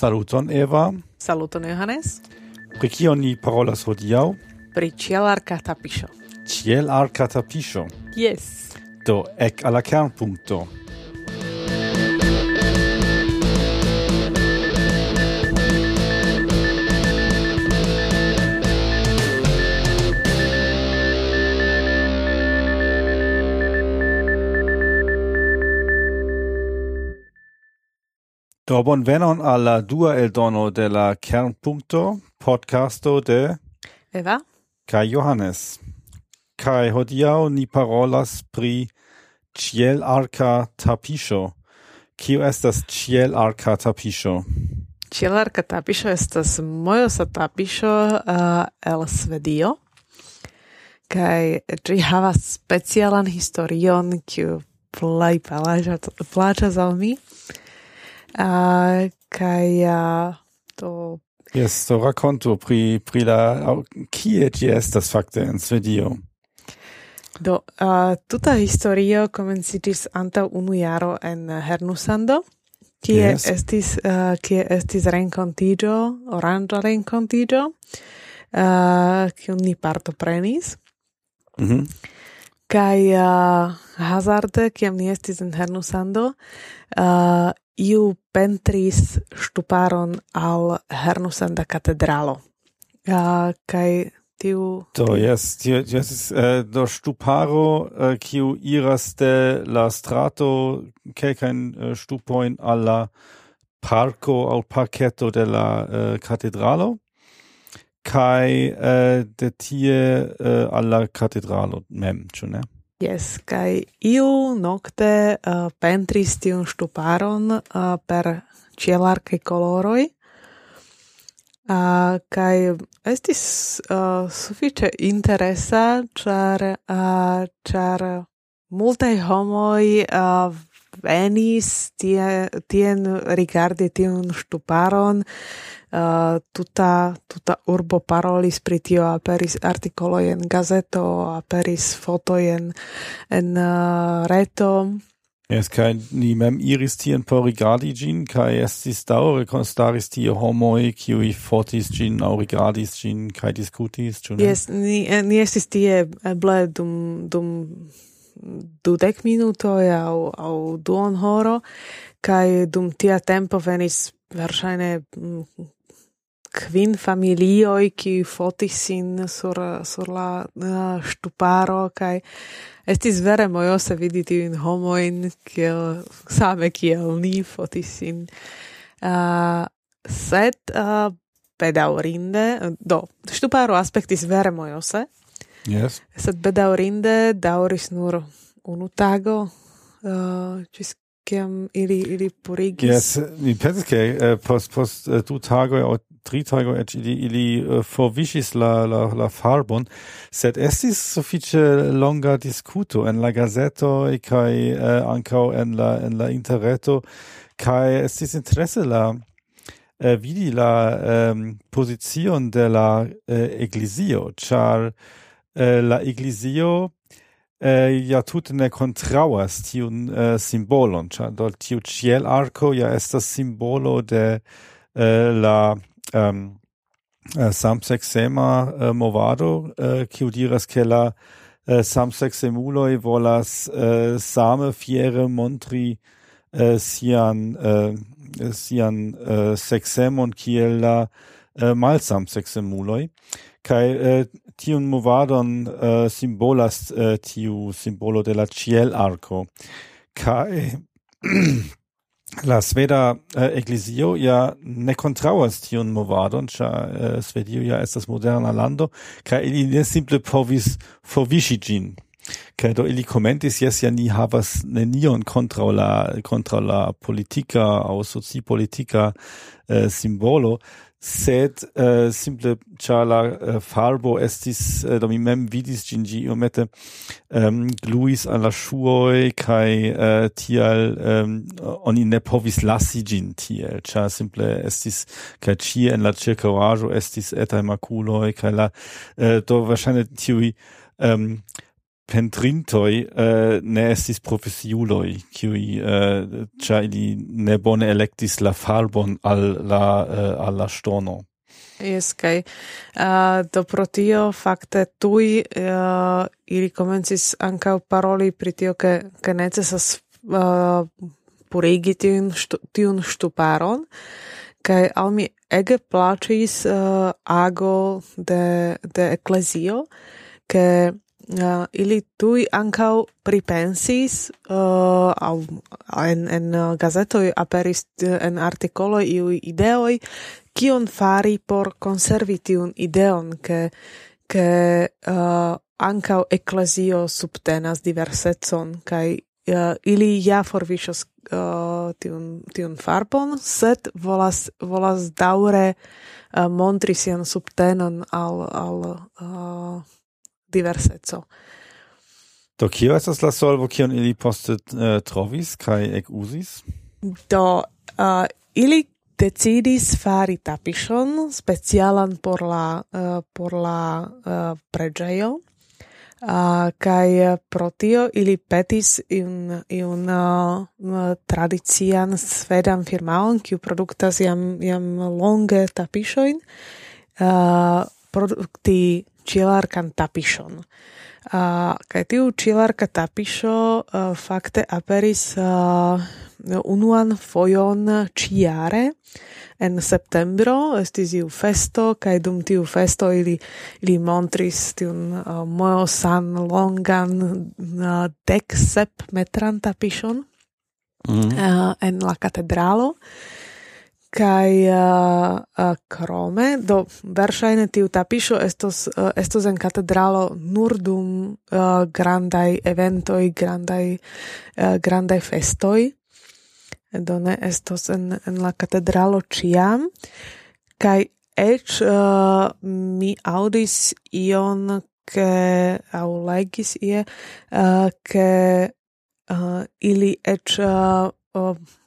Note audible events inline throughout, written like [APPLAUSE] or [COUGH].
Saluton Eva. Saluton Johannes. Pri kio ni parolas hodiaŭ? Pri ĉiel arkata pisho. Ĉiel arkata pisho. Yes. Do ek al la kernpunkto. Do bon venon alla dua eldono de la Kernpunkto podcasto de Eva kai Johannes. Kai hodiau ni parolas pri ciel arca tapisho. Kio estas ciel arca tapisho? Ciel arca tapisho estas mojosa tapisho uh, eh, el Svedio. Kai ĝi havas specialan historion, kiu plej plaĉas al mi. Uh, kai uh, do Yes, do racconto pri pri la kie ĝi estas fakte en Svedio. Do uh, tuta historio komenciĝis antaŭ unu jaro en Hernusando. Kie yes. estis uh, kie estis renkontiĝo, oranĝa renkontiĝo, uh, kiun ni partoprenis. Mm Kai uh, hazarde, kiam ni estis en Hernusando, uh, iu pentris stuparon al Hernusanda katedralo. Uh, kai tiu... Do, yes, tio, yes, uh, do stuparo, uh, kiu iras de la strato kelkajn eh, uh, ŝtupojn al la parko aŭ parketo de la uh, katedralo kai uh, de tie uh, al la katedralo mem, ĉu ne? Yes, kai iu nocte uh, pentris tiun stuparon uh, per cielarcai coloroi, uh, kai estis uh, suffice interesa, char, uh, char multae homoi uh, venis tie, tien rigardi tiun stuparon, uh, tuta, tuta urbo parolis pri tio, aperis artikoloj en gazeto, aperis fotoj en, en uh, reto. Es kai ni mem iris tien por rigardi gin, kai estis daure constaris tie homoi, kiui fotis gin, au rigardis gin, kai discutis, ĉu ne? Yes, ni, ni estis tie eble dum, dum dudek minutoj au au duon horo, kai dum tia tempo venis verŝajne mm, kvin familioj ki fotis sin sur sur la uh, ŝtuparo kaj estis vere mojose vidi tiujn homojn kiel same kiel ni fotis sin. Uh, sed uh, bedaŭrinde do ŝtuparo aspektis vere mojose. Yes. sed bedaŭrinde daŭris nur unu tago uh, ĝis kiam ili ili purigis. Yes mi pensas ke uh, post post uh, du tagoj aŭ tri tago et ili ili eh, uh, forviŝis la la la farbon sed estis sufiĉe longa diskuto en la gazetoj kaj uh, ankaŭ en la en la interreto kaj estis interese la uh, vidi la um, pozicion de la uh, eglizio ĉar uh, la eglizio eh, ja tut ne kontraŭas tiun äh, simbolon, ĉar do tiu ĉielarko ja estas simbolo de äh, la Ähm, äh, um, samsexema uh, äh, movado uh, kiu diras ke la uh, samsexemuloj volas uh, same fiere montri uh, sian uh, sian uh, sexemon kiel la uh, malsamsexemuloj kaj uh, tiun movadon uh, simbolas uh, tiu simbolo de la arco. Kaj [CLEARS THROAT] la sveda äh, eh, eklezio ja ne kontraŭas tiun movadon, ĉar eh, Svedio ja estas moderna lando kaj ili ne simple povis forviŝi ĝin. Kaj do ili komentis jes ja ni havas nenion kontraŭ la kontraŭ la politika aŭ socipolitika eh, simbolo, sed uh, simple ĉar la uh, farbo estis uh, do mi mem vidis ĝin ĝi iomete um, gluis al la ŝuoj kaj uh, tial um, oni ne povis lasi ĝin tiel ĉar simple estis kaj ĉie en la ĉirkaŭaĵo estis etaj makuloj kaj la uh, do verŝajne tiuj um, pentrintoi uh, ne estis profesiuloi, kiui uh, eh, cia ili ne bone electis la farbon al la, uh, al la stono. Yes, kai uh, do pro tio fakte tui uh, ili komencis ankaŭ paroli pri tio ke ke necesas uh, purigi tiun štu, tiun štuparon, kaj al mi ege plaĉis uh, ago de de eklezio ke uh, ili tui ancau pripensis uh, au, en, en uh, gazetoi aperis uh, en articoloi iui ideoi kion fari por conservi tiun ideon che, che uh, ancau ecclesio subtenas diversetson kai uh, ili ja forvisos uh, tiun, tiun farbon, sed volas, volas daure uh, montri sian subtenon al, al uh, diverseco. Do kio estas la solvo kion ili poste uh, trovis kaj ekuzis? Do uh, ili decidis fari tapiŝon specialan por la uh, por la uh, preĝejo. Uh, kai pro tio ili petis in in uh, tradician svedan firmaon, kiu produktas jam, jam longe tapiŝojn, uh, produkti čilarkan tapišon. Uh, ah, kaj tiu čilarka tapišo uh, ah, fakte aperis uh, unuan fojon ciare en septembro estis iu festo kaj dum tiu festo ili ili montris tiun uh, mojosan longan uh, dek sep metran tapišon mm. uh, en la katedralo kai uh, uh, krome. Do verŝajne tiu tapiŝo estos uh, estos en katedralo nur dum uh, grandaj eventoj grandaj uh, grandaj festoj. Do ne estos en en la katedralo ĉiam. Kai eĉ uh, mi audis ion ke au legis ie uh, ke uh, ili eĉ uh,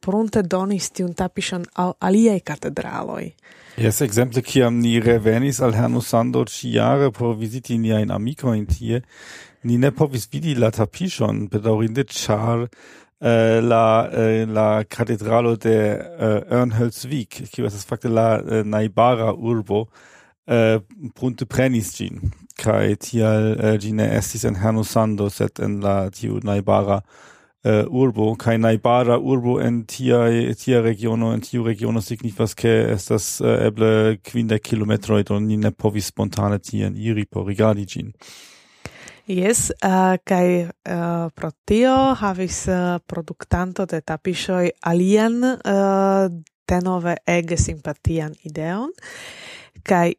prunte donis tiun tapiŝon al aliei catedraloi. Yes, exemple, ciam ni revenis al Hernusando Sando ciare por visiti nia in amico in tie, ni ne povis vidi la tapison, bedaurinde, char Uh, eh, la uh, la catedralo de eh, Örnhölzvik, was estas fakte la eh, uh, naibara urbo, uh, prunte prenis gin kaj tial uh, gine estis en Hernusando, set en la tiu najbara uh, urbo kai naibara urbo en tia tia regiono en tiu regiono signifas ke estas uh, eble kvindek kilometro do ni ne povis spontane tien iri por rigardi gin. Yes, uh, kai uh, pro tio havis uh, produktanto de tapishoi alian uh, denove ege simpatian ideon, kai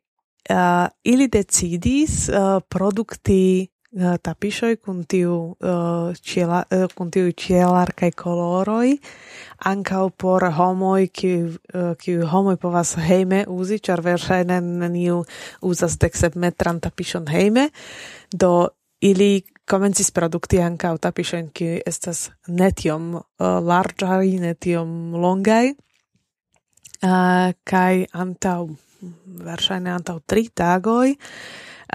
uh, ili decidis uh, produkti Eh, uh, tapiŝoj kun tiu eh, uh, ĉiela uh, eh, kun tiu ĉielarkaj koloroj ankaŭ por homoj kiu uh, kiu homoj povas hejme uzi ĉar verŝajne neniu uzas deksep metran tapiŝon hejme do ili komencis produkti ankaŭ tapiŝojn kiuj estas ne tiom uh, larĝaj ne tiom longaj. Uh, kaj antaŭ verŝajne antaŭ tri tagoj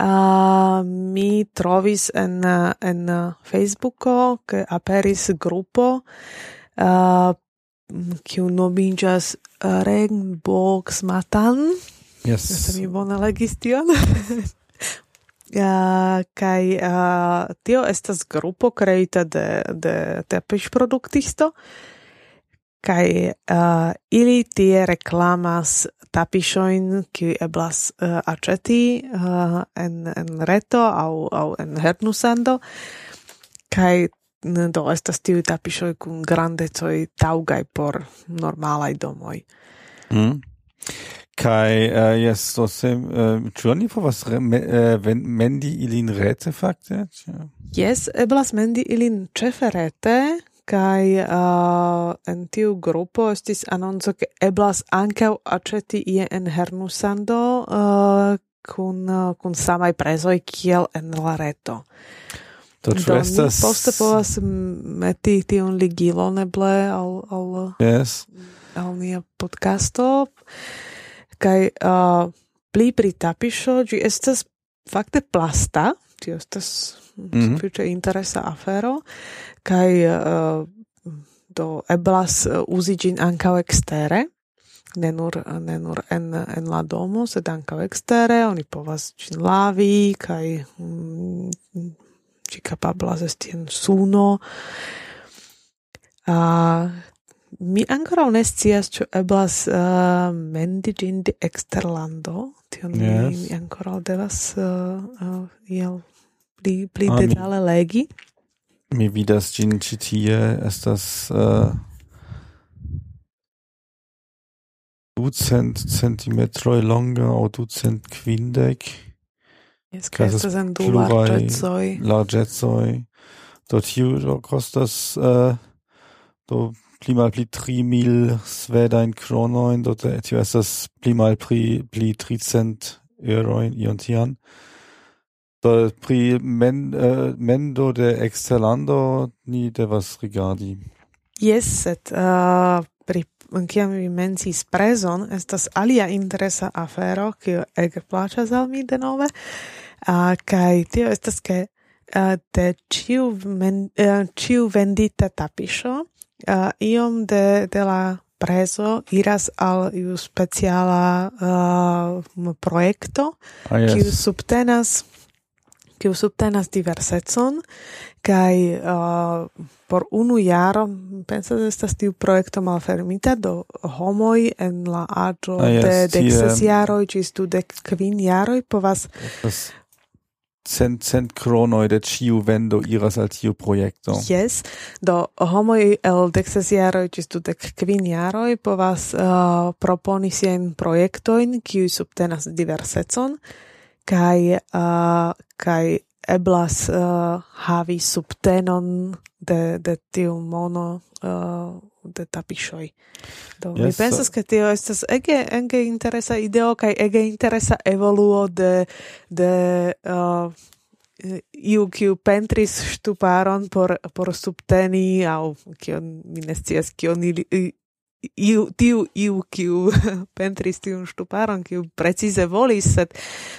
uh, mi trovis en en Facebooko ke aperis grupo uh, kiu nomiĝas Rainbox Matan. Yes. Sed mi bone legis tion. Uh, kai uh, tio estas grupo kreita de de tepish produktisto kai uh, ili tie reklamas tapishoin ki eblas uh, aceti uh, en en reto au au en hernusando kai do estas tiu tapiŝoj kun grandecoj taŭgaj por normalaj domoj. Mm. kai uh, jes, so se uh, ĉu oni povas uh, mendi ilin rete fakte? Jes, eblas mendi ilin ĉefe rete kai uh, en tiu grupo estis anonco ke eblas ankaŭ aĉeti ie en Hernusando uh, kun uh, kun samaj prezoj kiel en la reto. Do ĉu estas poste povas meti tiun ligilon eble al al yes. al nia podcasto kaj uh, pli pri tapišo, ĝi estas fakte plasta tio estas mhm. sufiĉe mm -hmm. interesa afero kaj uh, do eblas eh, uzi ĝin ankaŭ ekstere. Ne nur ne nur en en la domo sed ankaŭ ekstere. Oni povas ĝin lavi kaj mm, ĝi kapablas esti en suno. A uh, mi ancora ne estias ĉu eblas uh, mendi ĝin de eksterlando. Tion yes. mi, mi ancora devas uh, uh, iel pli, pli ah, detale legi. Mi vidas ĝin ĉi tie estas uh, ducent centimetroj longa aŭ ducent kvindek. Yes, kaj estas en du largezoi. Largezoi. Do tiu do kostas uh, do pli malpli tri mil svedajn kronojn, do tio estas pli malpli pli tricent eurojn ion tian. Do pri men, uh, mendo de excelando ni devas rigardi. Yes, sed uh, eh, pri kiam mi mencis prezon, estas alia interesa afero, che ege placas al mi denove, eh, uh, kai tio estas ke uh, de ciu, men, uh, ciu vendita tapisho uh, iom de, de la preso iras al iu speciala uh, projekto, ah, yes. kiu subtenas kiu subtenas diversecon kaj uh, por unu jaro pensas estas tiu projekto malfermita do homoj en la aĝo ah, yes, de dek jaroj ĝis dudek kvin jaroj povas estas cent cent kronoj de ĉiu vendo iras al tiu projekto. Yes, do homoj el deksas jaroj ĝis dudek kvin jaroj povas uh, proponi siajn projektojn kiuj subtenas diversecon kaj uh, kaj eblas uh, havi subtenon de de tiu mono uh, de tapiŝoj. Do yes. mi pensas ke tio estas ege ege interesa ideo kaj ege interesa evoluo de de uh, iu kiu pentris ŝtuparon por por subteni au kion mi ne scias kion ili, iu, tiu iu kiu [LAUGHS] pentris tiun ŝtuparon kiu precize volis sed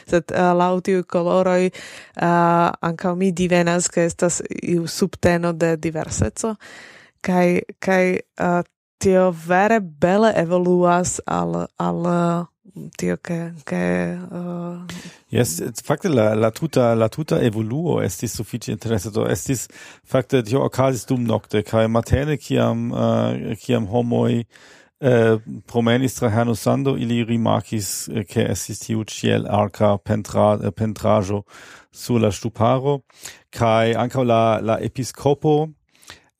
sed uh, laŭ tiuj koloroj uh, ankaŭ mi divenas ke estas iu subteno de diverseco kaj kaj uh, tio vere bele evoluas al al tio che che uh... yes fakte la la tuta la tuta evoluo estis sufiĉe interesa. Do estis fakte tio okazis dum nokte kaj matene kiam uh, kiam homoj Uh, promenis tra herno sando ili rimarkis che uh, estis tiu ciel arca pentra, uh, pentrajo sur la stuparo kai ankaŭ la la episkopo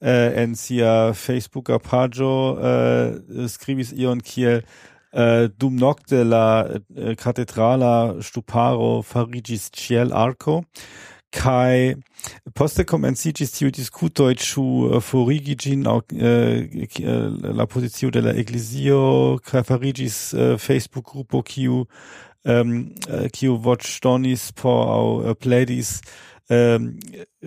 uh, en sia facebooka uh, skribis ion kiel Uh, dum nocte la uh, catedrala stuparo farigis ciel arco kai poste comencigis tiu discutoi ĉu uh, forigi ĝin aŭ la pozicio de la eglisio kai farigis fariĝis Facebook gruppo kiu um, kiu voĉdonis por aŭ pledis Ähm,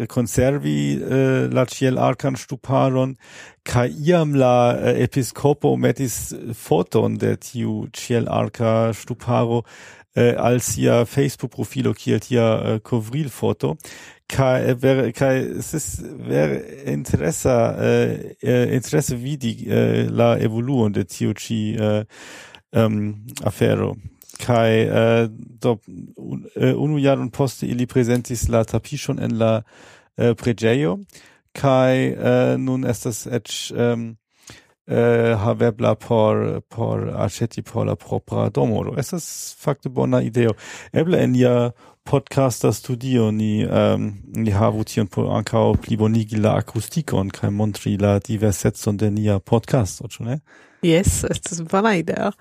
conservi äh, la ciel arcan stuparon ca iam la äh, episcopo metis foton de tiu ciel arca stuparo äh, als ia Facebook profilo kiel tia äh, covril foto. Ca eh, ver ca es ver interessa äh, äh, interesse vidi äh, la evoluon de tiu ci äh, ähm, afero kai uh, do äh, unu jaron poste ili presentis la schon en la uh, preĝejo kai uh, nun estas eĉ um, eh, havebla por por aĉeti por la propra domo. Do estas fakte bona ideo. Eble en ja podcaster studio ni um, ni havu tion por ankaŭ plibonigi la akustikon kai montri la diversecon de nia podcast ĉu ne? Yes, estas bona ideo.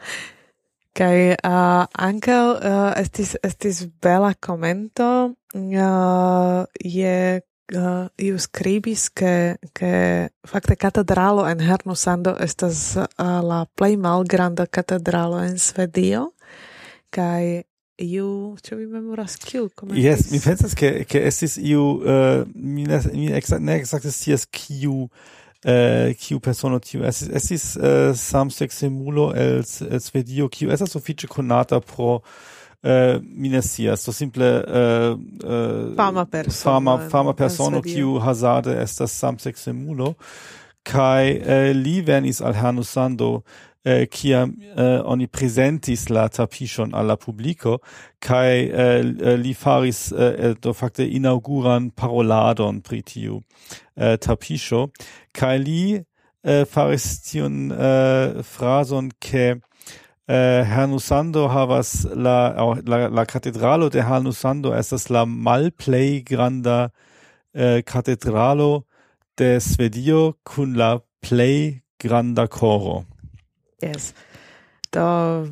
Kai uh, ankaŭ uh, estis estis bela komento uh, je uh, iu scribis che che fakte katedralo en Hernusando estas uh, la plej malgranda katedralo en Svedio. Kaj iu ĉu vi memoras kiu komentis? Yes, mi pensas ke ke estis iu uh, mi ne mi exakt ne ekzakte scias kiu äh kiu persono tiu estis estis eh, äh, samseksemulo el Svedio kiu estas sufiĉe konata pro äh, uh, minesias so simple uh, uh, fama persona fama, fama persono kiu hazarde estas samseksemulo kai uh, li venis al hernusando eh, kia eh, oni presentis la tapishon alla publico kai eh, li faris eh, eh, do fakte inauguran paroladon pri tiu eh, tapisho kai li eh, faris tion eh, frason ke eh, Hernusando havas la, oh, la, la catedralo de Hernusando estas la malplei granda eh, catedralo de Svedio kun la plei granda coro. Yes. Do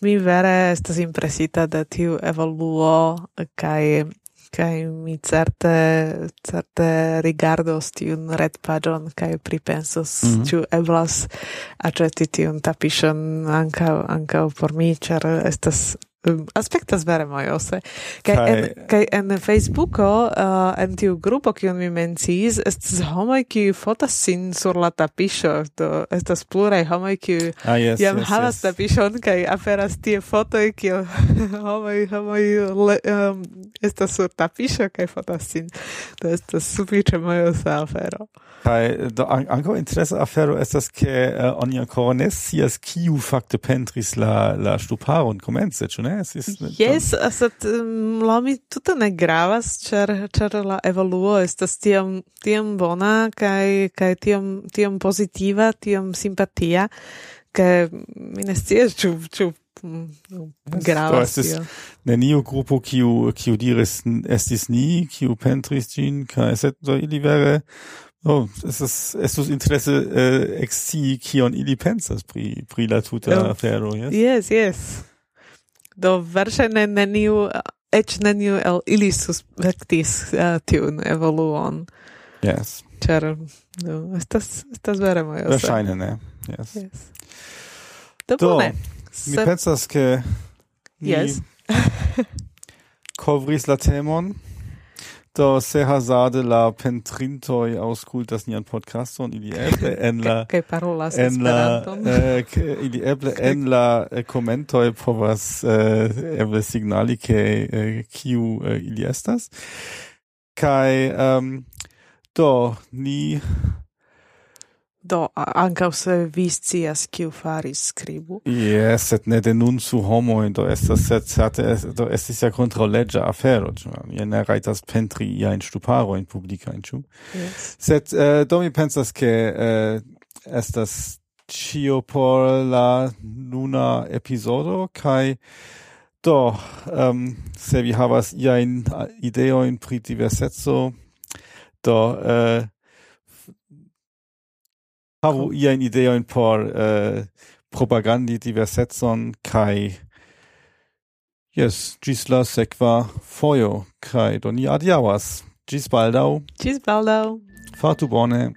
mi vere estas impresita de tiu evoluo kai, kai mi certe certe rigardos tiun retpaĝon kai pripensos mm -hmm. ĉu eblas aĉeti tiun tapishon ankaŭ ankaŭ por mi ĉar estas Ehm, aspektas vere mojose. Kaj en, kaj en Facebooko, uh, en tiu grupo kiun mi menciis, estas homoj kiu fotas sin sur la tapiŝo, do estas pluraj homoj kiu ah, yes, jam yes, havas yes. tapiŝon kaj aperas tie fotoj kiu [LAUGHS] homoj homoj um, estas sur tapiŝo kaj fotas sin. Do estas sufiĉe mojosa afero. Kaj do an anko interesa afero estas ke uh, oni ancora ne kiu fakte pentris la la ŝtuparon komence, ĉu ne? Sis, yes, tam... sed la mi tuta ne gravas, ĉar ĉar la evoluo estas tiam, tiam bona kaj kaj tiam, tiam pozitiva, tiam simpatia, ke mi ne scias ĉu ĉu gravas tio. Neniu grupo kiu kiu diris estis ni, kiu pentris ĝin kaj sed ili vere Oh, es ist, es ist Interesse, äh, eh, exci, kion ili pensas pri, pri la tuta oh. afero, yes? Yes, yes. Do verŝajne neniu eĉ neniu el ili suspektis uh, tiun evoluon. Yes. Ĉar do estas estas vere mojosa. Verŝajne ne. Yes. yes. Do, do bone. Mi Se... pensas ke yes. [LAUGHS] kovris la temon. Do se hazarde la pentrintoi auscultas nian podcaston ili eble [LAUGHS] en la che parolas en la eh, ili eble en la eh, komentoj povas eh, eble signali che eh, kiu eh, ili estas. Kai um, do ni Do, ankaŭ se vi scias kiu faris skribu. Yes, sed ne denuncu homojn, do estas sed certe do estis ja kontraŭleĝa afero, ĉu mi ne rajtas pentri iajn ŝtuparojn publikajn, ĉu? Yes. Sed uh, do mi pensas ke uh, estas ĉio por la nuna epizodo kaj do um, se vi havas iajn ideojn pri diverseco, do uh, Havu iain ideoin por eh, propagandi diversecon kai Yes, gisla sekva fojo kaj do ni adiaŭas. Gis baldaŭ. Gis baldaŭ. Fartu bone.